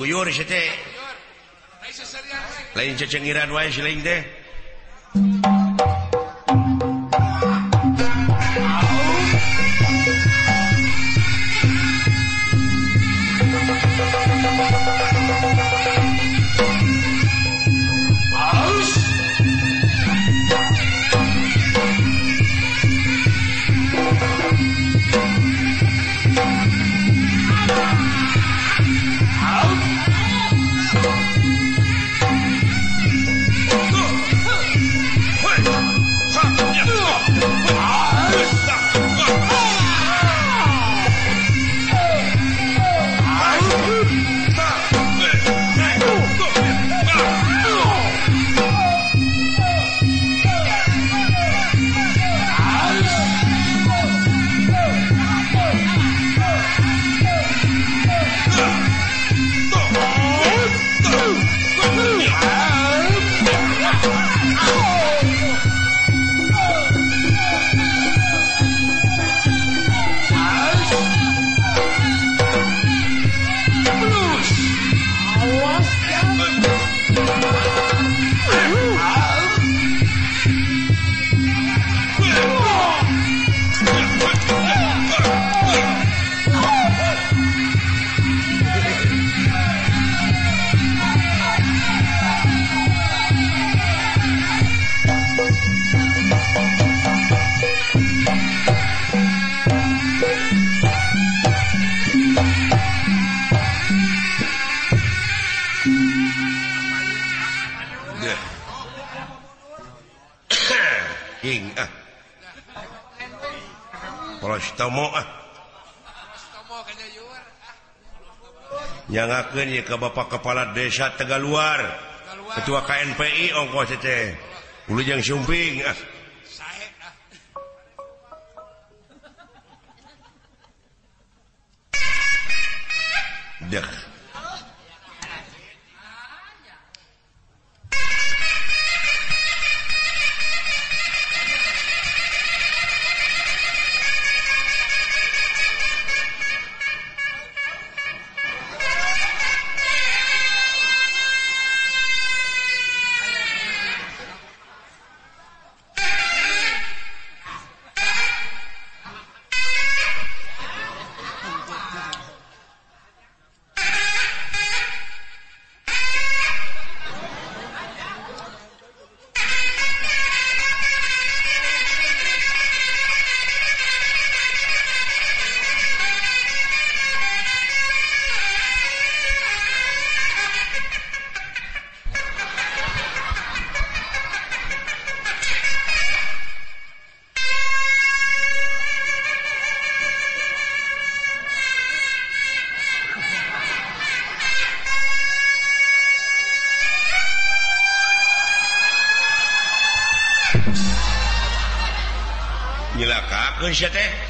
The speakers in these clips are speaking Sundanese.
guyur lain cecengiran wae siling teh. tomo ah. Janganken ya ke Bapak kepala desa Tegal luar ketua KNPI ongkos teh Ulujang Sumping ah. ah. Dek. teh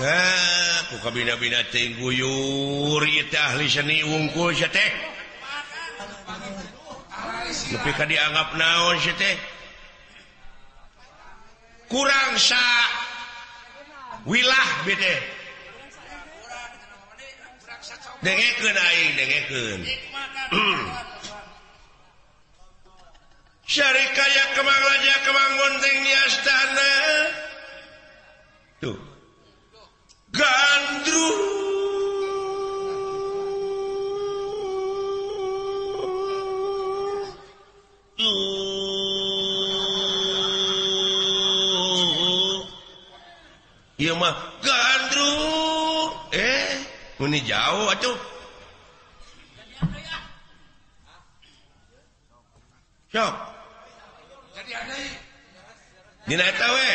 Eh, buka bin-bina guyur ahli seni ungku guyurtahliwungkul lebih dianggap naon teh. Kurang sa wilah bete dengeken aing dengeken syari kaya kemang raja kemang bonteng nias tanah tuh Gandru Iya mah gandru eh ini jauh atuh Siap. Jadi ada. Dina eta we.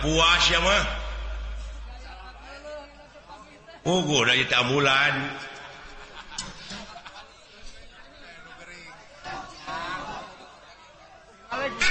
puas ya mah Ugu dari tamulan Alex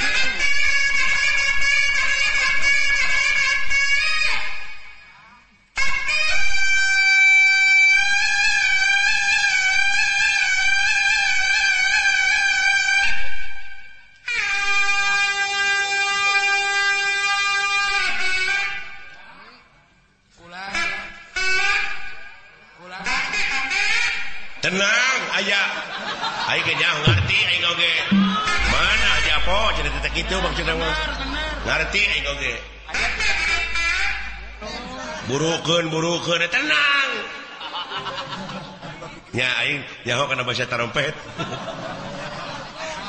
tenang aya ngerti mana aja po itu ngerti burukan burukan tenang. Nya aing nyaho kana basa tarompet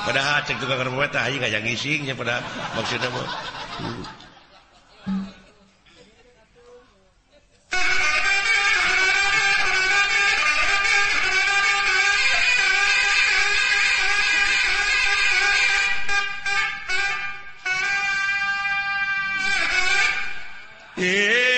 padahal cek tukang trompet aing kayak ngising nya pada maksudna mah 天。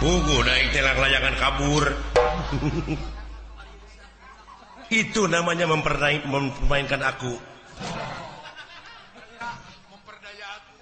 Pugu layangan kabur. Itu namanya mempermain, mempermainkan aku. Memperdaya aku.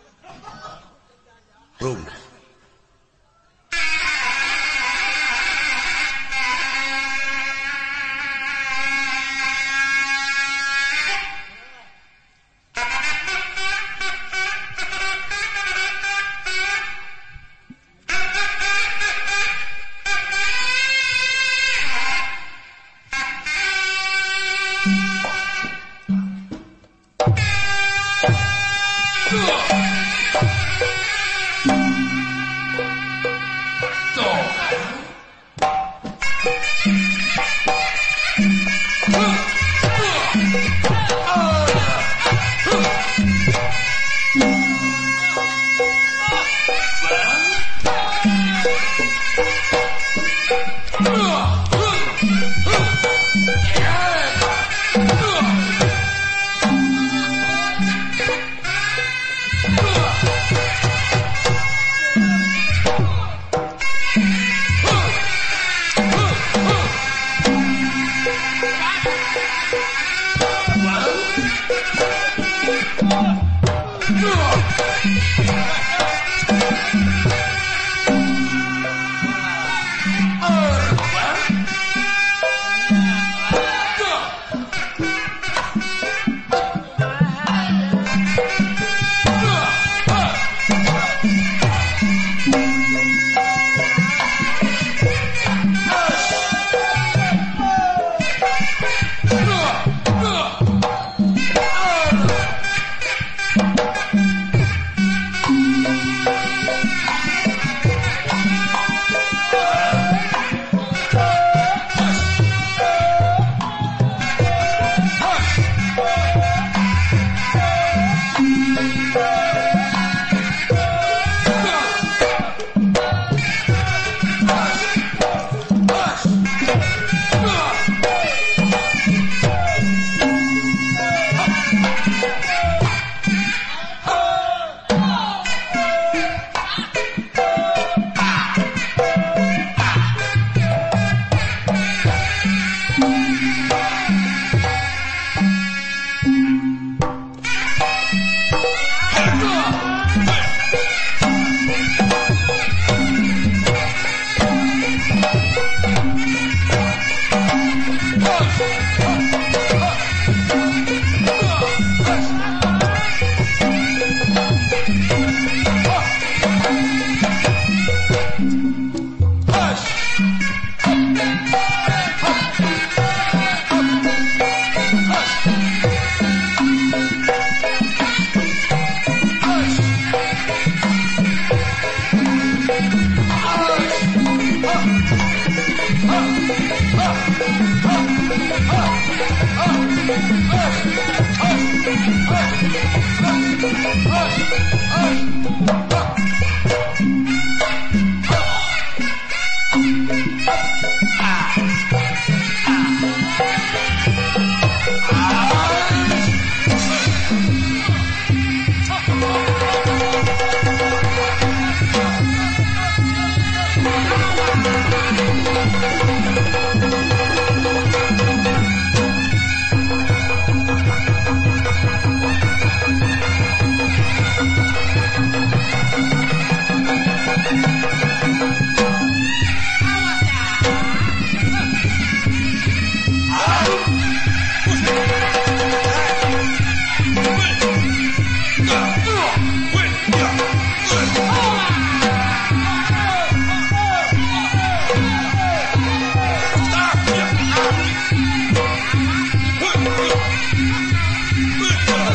Hoje.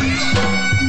Música